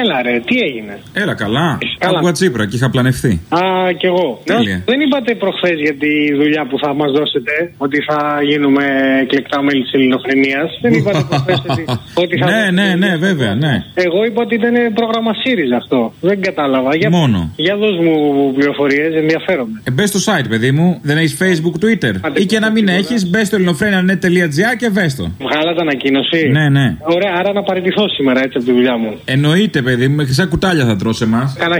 Έλα ρε, τι έγινε; Έλα καλά. Καλά. Άκουγα Τσίπρα και είχα πλανευτεί. Α, κι εγώ. Τέλεια. Δεν είπατε προχθές για τη δουλειά που θα μας δώσετε, ότι θα γίνουμε εκλεκτά μέλη της ελληνοφρενεία. Δεν είπατε προχθές ότι, ότι θα. Ναι, ναι, ναι, βέβαια, ναι. Εγώ είπα ότι ήταν πρόγραμμα ΣΥΡΙΖΑ αυτό. Δεν κατάλαβα. Για, Μόνο. για δώσ' μου πληροφορίες, ενδιαφέρομαι. Ε, μπες στο site, παιδί μου. Δεν έχεις Facebook, Twitter. Άντε, Ή και να μην τίποτα. έχεις, μπες στο ελληνοφρένια.net.gr και βες το. Βγάλατε ανακοίνωση. Ναι, ναι. Ωραία, άρα να παραιτηθώ σήμερα έτσι από τη δουλειά μου. Εννοείται, παιδί μου, σαν κουτάλια θα τρώσει εμάς. Κάνα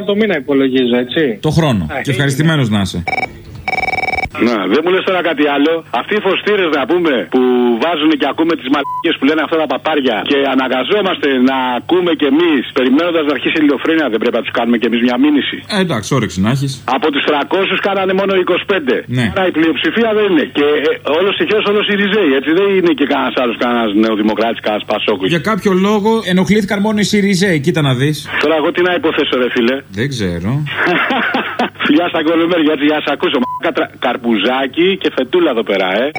1500 το μήνα υπολογίζω, έτσι. Το χρόνο. Α, Και ευχαριστημένος να είσαι. Να, δεν μου λες τώρα κάτι άλλο. Αυτοί οι φωστήρες να πούμε που βάζουν και ακούμε τις μαλακίες που λένε αυτά τα παπάρια και αναγκαζόμαστε να ακούμε κι εμείς περιμένοντας να αρχίσει η ηλιοφρένεια, δεν πρέπει να τους κάνουμε κι εμείς μια μήνυση. Ε, εντάξει, όρεξη να έχεις. Από τους 300 κάνανε μόνο 25. Ναι. Άρα η πλειοψηφία δεν είναι. Και ε, όλος τυχαίο όλος οι Ριζέοι. Έτσι δεν είναι και κανένας άλλος, κανένας νεοδημοκράτης, κανένας Πασόκου. Για κάποιο λόγο ενοχλήθηκαν μόνο οι Σιριζέοι. Κοίτα να δεις. Τώρα εγώ τι να υποθέσω, ρε φίλε. Δεν ξέρω. Φιλιά στα κολομέρια, έτσι για να σε ακούσω. Μ***κα τρα- Καρπουζάκι και φετούλα εδώ πέρα, ε.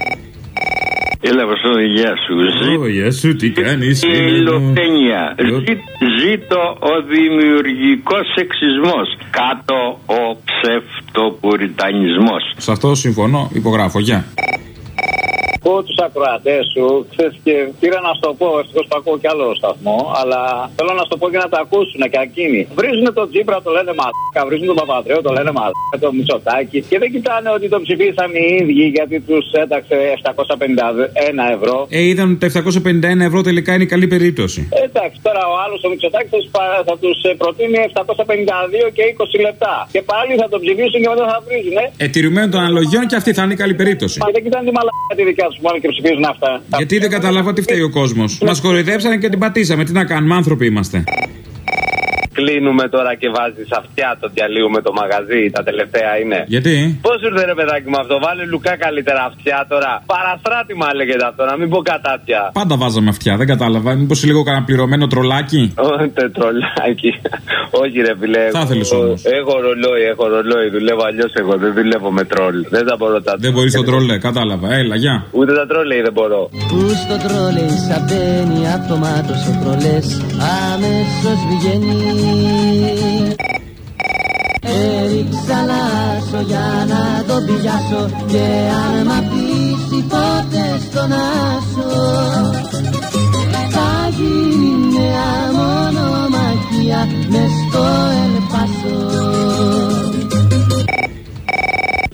Έλα, Βασίλη, γεια σου. Ω, γεια σου, τι κάνεις. Η Ελληνοφρένεια. Ζή- Ζήτω ο δημιουργικός σεξισμός. Κάτω ο ψευτοπουριτανισμός. Σε αυτό συμφωνώ. Υπογράφω. Γεια. Ακούω τους ακροατές σου χθε και πήρα να σου το πω. Ευτυχώς το ακούω κι άλλο σταθμό. Αλλά θέλω να σου το πω και να το ακούσουν και εκείνοι. Βρίζουν τον Τζίπρα, το λένε μαλάκα. Βρίζουν τον Παπαδρέο, το λένε μαλάκα. Το Μητσοτάκι. Και δεν κοιτάνε ότι το ψηφίσαν οι ίδιοι γιατί τους έταξε 751 ευρώ. Ε, είδαν ότι τα 751 ευρώ τελικά είναι η καλή περίπτωση. Εντάξει, τώρα ο άλλος ο Μητσοτάκης θα τους πα- θα τους προτείνει 752 και 20 λεπτά. Και πάλι θα το ψηφίσουν και μετά θα βρίζουν. Ε. Ε, τηρουμένων των αναλογιών και αυτή θα είναι η καλή περίπτωση. Μα δεν κοιτάνε τη μαλάκα τη δικιά τους μόνο και ψηφίζουν αυτά. Γιατί δεν καταλάβα τι φταίει ο κόσμος. Μας κοροϊδέψανε και την πατήσαμε. Τι να κάνουμε, άνθρωποι είμαστε. Κλείνουμε τώρα και βάζεις αυτιά το διαλύουμε το μαγαζί. Τα τελευταία είναι. Γιατί; Πώς ήρθε ρε παιδάκι μου αυτό, βάλε λουκά καλύτερα αυτιά τώρα. Παραστράτημα λέγεται αυτό, να μην πω κατάτια. Πάντα βάζαμε αυτιά, δεν κατάλαβα. Μήπως λίγο κανένα πληρωμένο τρολάκι; Ω, τετρολάκι. Όχι, ρε φιλέ. Θα εγώ- ήθελες όμως. Έχω ρολόι, έχω ρολόι. Δουλεύω αλλιώς εγώ. Δεν δουλεύω με τρόλ. Δεν τα μπορώ τα Δεν μπορείς το τρολέ, κατάλαβα. Έλα, γεια. Ούτε τα τρόλεϊ δεν μπορώ. Που στο τρόλεϊ σαν μπαίνει αυτομάτως ο τρολές αμέσως βγαίνει Έριξα λάσο για να τον πιάσω και αν μ' αφήσει ποτέ στον άσο θα γίνει μια μονομαχία μες στο Ελπάσο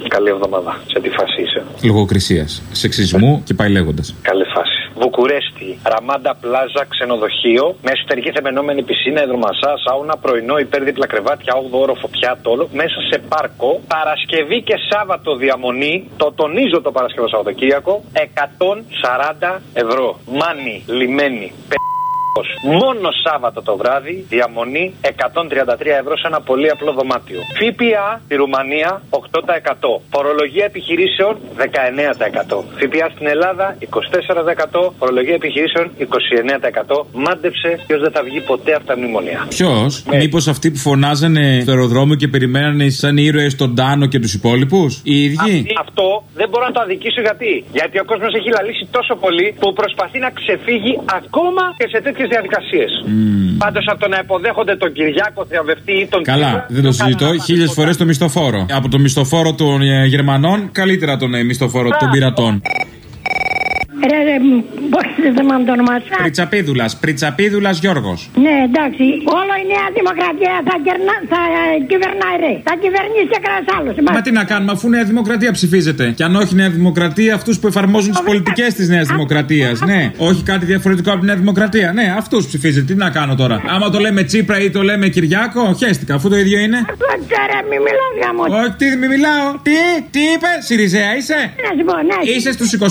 Καλή εβδομάδα. Σε τι φάση είσαι; Λογοκρισίας, σεξισμού και πάει λέγοντας. Καλή φάση. Βουκουρέστι, Ραμάντα Πλάζα, ξενοδοχείο, με εσωτερική θεμενόμενη πισίνα, υδρομασά, σάουνα, πρωινό, υπέρδιπλα κρεβάτια, 8 όροφο πιάτο, μέσα σε πάρκο, Παρασκευή και Σάββατο διαμονή, το τονίζω το Παρασκευό Σαββατοκύριακο, 140 ευρώ. Μάνι, λιμένη, Μόνο Σάββατο το βράδυ, διαμονή 133 ευρώ σε ένα πολύ απλό δωμάτιο. ΦΠΑ στη Ρουμανία 8%. Φορολογία επιχειρήσεων 19%. ΦΠΑ στην Ελλάδα 24%. Φορολογία επιχειρήσεων 29%. Μάντεψε ποιος δεν θα βγει ποτέ από τα μνημονία. Ποιος, μήπως αυτοί που φωνάζανε στο αεροδρόμιο και περιμένανε σαν ήρωες τον Τάνο και τους υπόλοιπους, οι ίδιοι; Αυτή- Αυτό δεν μπορώ να το αδικήσω γιατί. Γιατί ο κόσμος έχει λαλήσει τόσο πολύ που προσπαθεί να ξεφύγει ακόμα και σε τέτοιες διαδικασίες. Πάντως από το να υποδέχονται τον Κυριάκο Θεαβευτή ή τον Καλά, Τσίπρα, δεν το κάνανε συζητώ. αυτά Χίλιες τίποτα. φορές το μισθοφόρο. Από το μισθοφόρο των ε, Γερμανών, καλύτερα τον ε, μισθοφόρο των πειρατών. Ρε, ρε, πώς θυμάμαι το όνομά σου. Πριτσαπίδουλας, Πριτσαπίδουλας Γιώργος. Ναι, εντάξει. Όλο η Νέα Δημοκρατία θα, κερνα, θα ε, κυβερνάει, ρε. Θα κυβερνήσει και κανένας άλλος. Μα τι να κάνουμε, αφού Νέα Δημοκρατία ψηφίζεται. Και αν όχι Νέα Δημοκρατία, αυτούς που εφαρμόζουν τις πολιτικές της Νέας Δημοκρατίας. Ναι, όχι κάτι διαφορετικό από τη Νέα Δημοκρατία. Ναι, αυτούς ψηφίζετε. Τι να κάνω τώρα. Άμα το λέμε Τσίπρα ή το λέμε Κυριάκο, χαίστηκα, αφού το ίδιο είναι. Ρε, μη μιλάς για μου. Όχι, τι, μη μιλάω. Τι, τι είπες, Σιριζέα είσαι; Να σου πω, ναι. Είσαι στους 25.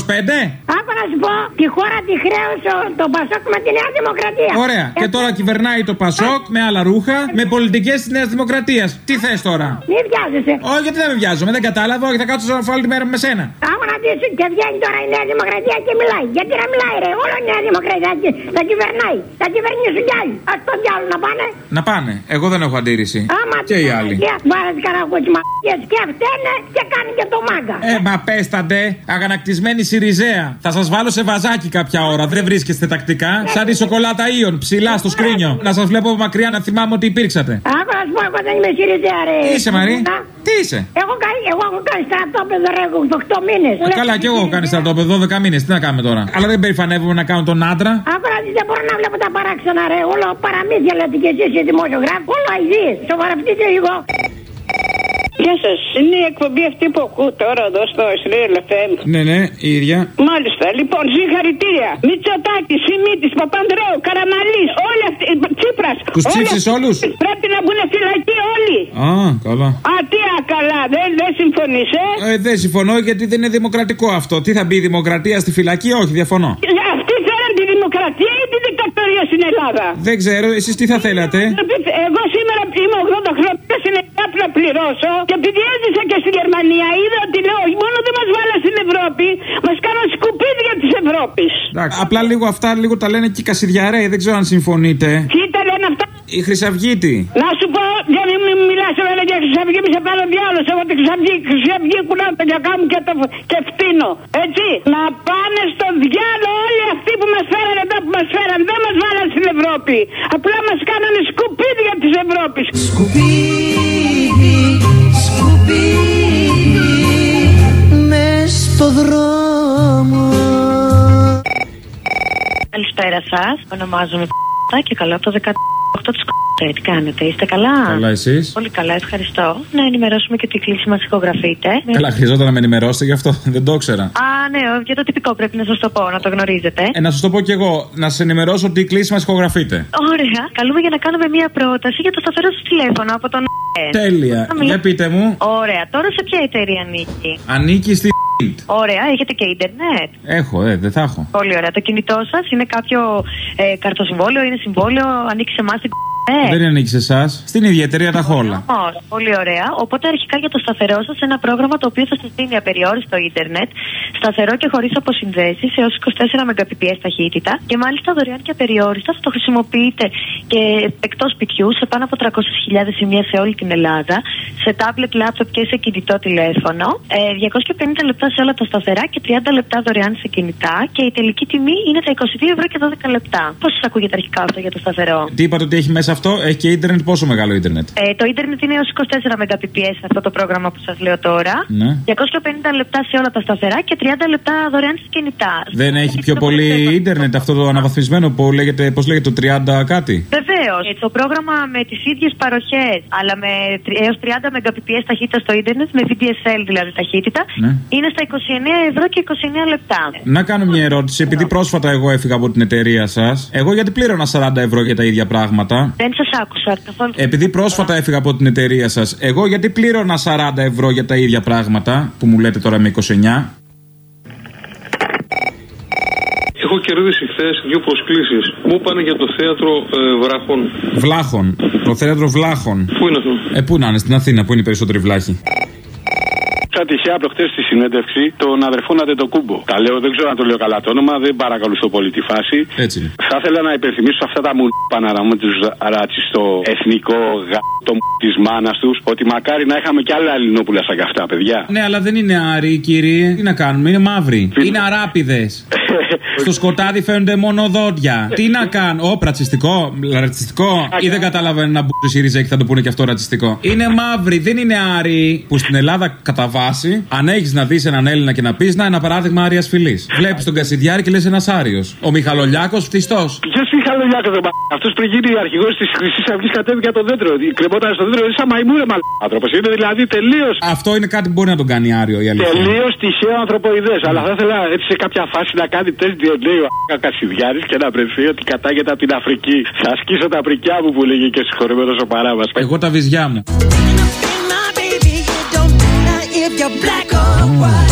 Άκου να σου πω, τη χώρα τη χρέωσε ο- το Πασόκ με τη Νέα Δημοκρατία. Ωραία. Ε, Και τώρα κυβερνάει το Πασόκ με άλλα ρούχα, με πολιτικές της Νέας Δημοκρατίας. Τι θες τώρα; Μη βιάζεσαι. Όχι, γιατί δεν με βιάζομαι, δεν κατάλαβα. Όχι, θα κάτσω να φάω τη μέρα με σένα. Άμα να δεις και βγαίνει τώρα η Νέα Δημοκρατία και μιλάει. Γιατί να μιλάει, ρε; Όλο η Νέα Δημοκρατία θα- θα κυβερνάει. Θα κυβερνήσουν κι άλλοι. Α το διάλογο να πάνε. Να πάνε. Εγώ δεν έχω αντίρρηση. Άμα Και οι άλλοι. Βάρετε κανένα κουτσμακίες και φταίνε και κάνει και το μάγκα. Ε, μα πέσταντε, αγανακτισμένη Σιριζέα. Θα σας βάλω σε βαζάκι κάποια ώρα. Δεν βρίσκεστε τακτικά. Σαν τη σοκολάτα Ιων, ψηλά στο σκρίνιο. Να σας βλέπω από μακριά να θυμάμαι ότι υπήρξατε. Άκου να σου πω, εγώ δεν είμαι Σιριζέα, ρε. Τι είσαι, Μαρή; Να. Τι είσαι; Εγώ, κα- εγώ έχω κάνει στρατόπεδο, ρε, 8 μήνες. Ε, Καλά, κι εγώ έχω κάνει στρατόπεδο 12 μήνες. Τι να κάνουμε τώρα; Αλλά δεν περηφανεύομαι να κάνω τον άντρα. Άκου να δεις, δεν μπορώ να βλέπω τα παράξενα, ρε. Όλο παραμύθια λέτε και εσείς οι δημοσιογράφοι. Όλο αηδίες. Σοβαρευτείτε λίγο. Γεια σα. Είναι η εκπομπή αυτή που ακούω τώρα εδώ στο Israel FM. Ναι, ναι, η ίδια. Μάλιστα. Λοιπόν, συγχαρητήρια. Μητσοτάκη, Σιμίτη, Παπανδρέου, Καραμαλή, όλοι αυτοί. Τσίπρα. Τους ψήφισες όλους? Πρέπει να μπουν φυλακή όλοι. Α, καλά. Α, τι ακαλά, δεν, δεν συμφωνεί, ε. Ε, δεν συμφωνώ γιατί δεν είναι δημοκρατικό αυτό. Τι θα μπει η δημοκρατία στη φυλακή, όχι, διαφωνώ. Αυτοί θέλουν τη δημοκρατία ή τη δικτατορία στην Ελλάδα. Δεν ξέρω, εσεί τι θα θέλατε. Εγώ σήμερα είμαι 80 χρόνια στην Ελλάδα να πληρώσω και επειδή έζησα και στη Γερμανία είδα ότι λέω μόνο δεν μας βάλα στην Ευρώπη, μας κάνουν σκουπίδια της Ευρώπης. Εντάξει, απλά λίγο αυτά λίγο τα λένε και οι Κασιδιαρέοι, δεν ξέρω αν συμφωνείτε. Τι τα λένε αυτά; Η Χρυσαυγήτη. Να σου πω, για να μην μιλάς εμένα για Χρυσαυγή, μη σε πάρω διάλογο. Εγώ τη Χρυσαυγή, Χρυσαυγή κουνάω τα γιακά μου και, το, και φτύνω. Έτσι, να πάνε στο διάλογο όλοι αυτοί που μας φέρανε εδώ που μας φέρανε. Δεν μας βάλαν στην Ευρώπη. Απλά μας κάνανε σκουπίδια της Ευρώπης. Σκουπίδι, σκουπίδι μες στο δρόμο Καλησπέρα σας. Ονομάζομαι Π***α και καλώ από το 18 της Κ***α. Τι κάνετε, είστε καλά; Καλά, εσείς; Πολύ καλά, ευχαριστώ. Να ενημερώσουμε και ότι η κλίση μας ηχογραφείται. Καλά, χρειαζόταν να με ενημερώσετε γι' αυτό. Δεν το ήξερα. Α, ναι, για το τυπικό πρέπει να σας το πω, να το γνωρίζετε. Ε, να σας το πω κι εγώ. Να σας ενημερώσω ότι η κλίση μας ηχογραφείται. Ωραία. Καλούμε για να κάνουμε μία πρόταση για το σταθερό σας τηλέφωνο από τον. Ε. Τέλεια. Θα μιλά- Για πείτε μου. Ωραία. Τώρα σε ποια εταιρεία ανήκει; Ανήκει στη. Ωραία, έχετε και ίντερνετ. Έχω, ε, δεν θα έχω. Πολύ ωραία. Το κινητό σας είναι κάποιο ε, καρτοσυμβόλαιο, είναι συμβόλαιο, ανήκει σε εμάς την. Ε. Δεν ανήκει σε εσάς. Στην ίδια εταιρεία τα έχω όλα. Όμως, πολύ ωραία. Οπότε αρχικά για το σταθερό σας ένα πρόγραμμα το οποίο θα σας δίνει απεριόριστο ίντερνετ, σταθερό και χωρίς αποσυνδέσεις έως 24 Mbps ταχύτητα και μάλιστα δωρεάν και απεριόριστα θα το χρησιμοποιείτε και εκτός σπιτιού σε πάνω από 300.000 σημεία σε όλη την Ελλάδα, σε τάμπλετ, λάπτοπ και σε κινητό τηλέφωνο. Ε, 250 λεπτά σε όλα τα σταθερά και 30 λεπτά δωρεάν σε κινητά και η τελική τιμή είναι τα 22 ευρώ και 12 λεπτά. Πώς σας ακούγεται αρχικά αυτό για το σταθερό; Τι είπατε ότι έχει μέσα αυτό, έχει και ίντερνετ, πόσο μεγάλο ίντερνετ; Ε, το ίντερνετ είναι έως 24 Mbps αυτό το πρόγραμμα που σας λέω τώρα. Ναι. 250 λεπτά σε όλα τα σταθερά και 30 λεπτά δωρεάν σε κινητά. Δεν έχει πιο πολύ ίντερνετ αυτό το αναβαθμισμένο που λέγεται, πώς λέγεται, το 30 κάτι; Βεβαίως. Το πρόγραμμα με τις ίδιες παροχές, αλλά με έως 30 Mbps ταχύτητα στο ίντερνετ, με VDSL δηλαδή ταχύτητα, Ναι. είναι στα 29 ευρώ και 29 λεπτά. Να κάνω μια ερώτηση, επειδή πρόσφατα εγώ έφυγα από την εταιρεία σας, εγώ γιατί πλήρωνα 40 ευρώ για τα ίδια πράγματα; Δεν σας άκουσα καθόλου. Επειδή πρόσφατα έφυγα από την εταιρεία σας, εγώ γιατί πλήρωνα 40 ευρώ για τα ίδια πράγματα που μου λέτε τώρα με 29. Έχω κερδίσει χθες δύο προσκλήσεις. Μου είπανε για το θέατρο ε, Βράχων. Βλάχων. Το θέατρο Βλάχων. Πού είναι αυτό; Ε, πού να είναι, στην Αθήνα, που είναι οι περισσότεροι βλάχοι. Είχα τυχαία προχτές στη συνέντευξη τον αδερφό Ναντετοκούμπο. Τα λέω, δεν ξέρω αν το λέω καλά το όνομα, δεν παρακολουθώ πολύ τη φάση. Έτσι είναι. Θα ήθελα να υπενθυμίσω αυτά τα μου παναραμού τους ρατσιστό εθνικό γάτο της μάνας τους ότι μακάρι να είχαμε κι άλλα Ελληνόπουλα σαν καυτά, παιδιά. Ναι, αλλά δεν είναι άροι, κύριε. Τι να κάνουμε, είναι μαύροι. Είναι αράπιδε. Στο σκοτάδι φαίνονται μόνο δόντια. Τι να κάνω, Ω, ρατσιστικό, ρατσιστικό. Ή δεν καταλαβαίνουν να μπουν οι Ριζέ και θα το πούνε και αυτό ρατσιστικό. Είναι μαύροι, δεν είναι άροι. Που στην Ελλάδα κατά βάση, αν έχεις να δεις έναν Έλληνα και να πεις, να ένα παράδειγμα άριας φυλή. Βλέπεις τον Κασιδιάρη και λες ένας Άριος. Ο Μιχαλολιάκος φτιστός. Ποιος Μιχαλολιάκος δεν Αυτός πριν γίνει αρχηγός της Χρυσής Αυγής κατέβηκε από το δέντρο. Κρεμόταν στο δέντρο, σαν μαϊμούρε άνθρωπος. Είναι δηλαδή τελείω. Αυτό είναι κάτι που μπορεί να τον κάνει Άριο η αλήθεια. Τελείως τυχαίο ανθρωποειδές. Αλλά θα ήθελα έτσι σε κάποια φάση να κάνει τεστ DNA ο Κασιδιάρης και να βρεθεί ότι κατάγεται από την Αφρική. Θα ασκήσω τα πρικιά μου που λέγει και συγχωρεμένος ο παράβα. Εγώ τα βυζιά μου. If you're black or white.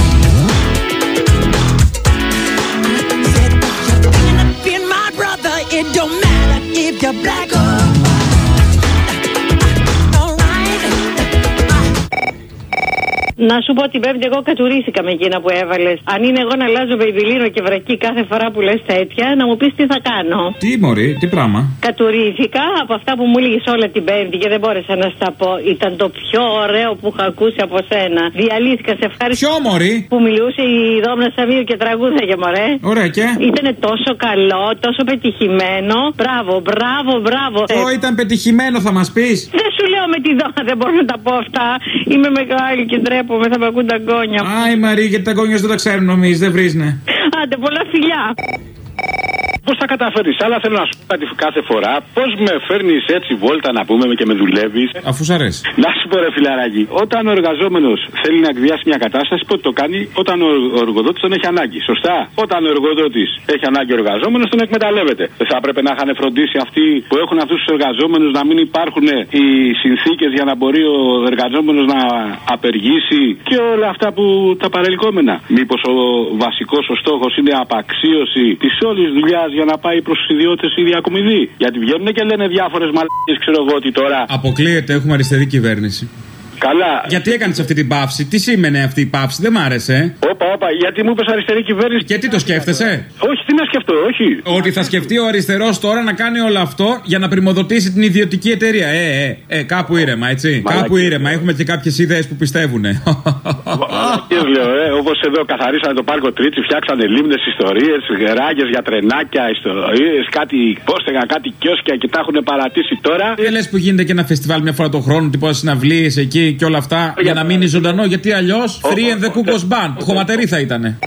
Said you're thinking of being my brother. It don't matter if you're black or white. Να σου πω την Πέμπτη, εγώ κατουρίστηκα με εκείνα που έβαλες. Αν είναι εγώ να αλλάζω μπεϊμπιλίνο και βρακί κάθε φορά που λες τέτοια, να μου πεις τι θα κάνω. Τι μωρή, τι πράγμα; Κατουρίστηκα από αυτά που μου έλεγες όλα την Πέμπτη και δεν μπόρεσα να στα πω. Ήταν το πιο ωραίο που είχα ακούσει από σένα. Διαλύθηκα, σε ευχαριστώ. Ποιο μωρή; Που μιλούσε η Δόμνα Σαββίου και τραγούδαγε, μωρέ. Ωραία και; Ήταν τόσο καλό, τόσο πετυχημένο. Μπράβο, μπράβο, μπράβο. Ποιο ήταν πετυχημένο θα μας πεις. Δεν σου λέω με τη δόνα, δεν μπορώ να τα πω αυτά. Είμαι μεγάλη και ντρέπομαι, θα με ακούν τα γκόνια. Άι Μαρή, γιατί τα γόνια δεν τα ξέρουν νομίζεις, δεν βρίζουνε. Άντε, πολλά φιλιά. Πώς θα καταφέρεις, αλλά θέλω να σου πω κάτι κάθε φορά. Πώς με φέρνεις έτσι βόλτα να πούμε και με δουλεύεις. Αφού σ' αρέσει. Να σου πω ρε φιλαράκι, όταν ο εργαζόμενος θέλει να εκβιάσει μια κατάσταση, πότε το κάνει, όταν ο, ο εργοδότης τον έχει ανάγκη. Σωστά; Όταν ο εργοδότης έχει ανάγκη ο εργαζόμενος, τον εκμεταλλεύεται. Δεν θα έπρεπε να είχαν φροντίσει αυτοί που έχουν αυτούς τους εργαζόμενους να μην υπάρχουν οι συνθήκες για να μπορεί ο εργαζόμενος να απεργήσει και όλα αυτά που τα παρελκόμενα. Μήπως ο βασικός ο στόχος είναι απαξίωση της όλης δουλειάς για να πάει προς του ιδιώτες η διακομιδή. Γιατί βγαίνουν και λένε διάφορες μαλακίες, ξέρω εγώ ότι τώρα. Αποκλείεται, έχουμε αριστερή κυβέρνηση. Καλά. Γιατί έκανες αυτή την παύση, τι σήμαινε αυτή η παύση, δεν μ' άρεσε. Όπα, όπα, γιατί μου είπες αριστερή κυβέρνηση. Και τι το σκέφτεσαι; Όχι, τι να σκεφτώ, όχι. Ότι θα σκεφτεί ο αριστερός τώρα να κάνει όλο αυτό για να πρημοδοτήσει την ιδιωτική εταιρεία. Ε, ε, ε, κάπου ήρεμα, έτσι. Μαλακίες. Κάπου ήρεμα. Έχουμε και κάποιες ιδέες που πιστεύουν. Τι λέω, ε, όπως εδώ καθαρίσανε το πάρκο Τρίτσι, φτιάξανε λίμνες ιστορίες, ράγε για τρενάκια, ιστορίε, κάτι πόστεγα, κάτι κιόσκια και τα έχουν παρατήσει τώρα. Δεν λες που γίνεται και ένα φεστιβάλ μια φορά το χρόνο, τύπου συναυλίε εκεί και όλα αυτά, για να μείνει ζωντανό. Γιατί αλλιώς free and the cookos band. Χωματερή θα ήταν.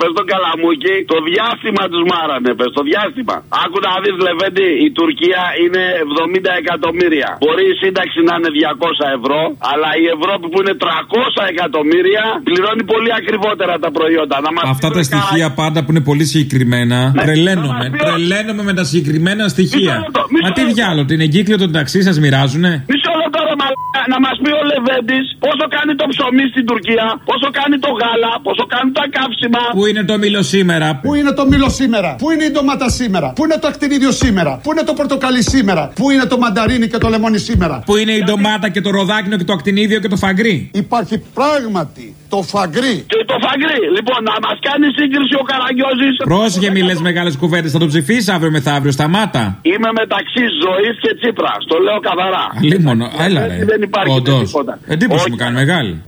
Πες τον Καλαμούκι, το διάστημα τους μάρανε, πες το διάστημα. Άκου να δεις, Λεβέντι, η Τουρκία είναι 70 εκατομμύρια. Μπορεί η σύνταξη να είναι 200 ευρώ, αλλά η Ευρώπη που είναι 300 εκατομμύρια πληρώνει πολύ ακριβότερα τα προϊόντα. Να μας Αυτά πει, τα ρε, στοιχεία πάντα που είναι πολύ συγκεκριμένα. Ναι. Τρελαίνομαι. Να μας πεις ο- Τρελαίνομαι με τα συγκεκριμένα στοιχεία. Μισό λεπτό, μισό Μα τι λεπτό. διάλογο, την εγκύκλιο των ταξί σας μοιράζουνε; Μισό λεπτό ρε μαλάκα, να μας πει ο Λεβέντης πόσο κάνει το ψωμί στην Τουρκία, πόσο κάνει το γάλα, πόσο κάνει τα καύσιμα. Πού είναι το μήλο σήμερα; Πού είναι το μήλο σήμερα, πού είναι η ντομάτα σήμερα, πού είναι το ακτινίδιο σήμερα, πού είναι το πορτοκαλί σήμερα, πού είναι το μανταρίνι και το λεμόνι σήμερα; Πού είναι η ντομάτα και το ροδάκινο και το ακτινίδιο και το φαγκρί. Υπάρχει πράγματι το φαγκρί. Και το φαγκρί. Λοιπόν, να μας κάνει σύγκριση ο Καραγκιόζης. Πρόσεχε, μη λες μεγάλες κουβέντες. Θα το ψηφίσει αύριο μεθαύριο. Σταμάτα. Είμαι μεταξύ ζωής και Τσίπρας. Το λέω καθαρά. Λίμωνο, έλα δεν υπάρχει Όντως. τίποτα. Εντύπωση μου κάνει μεγάλη.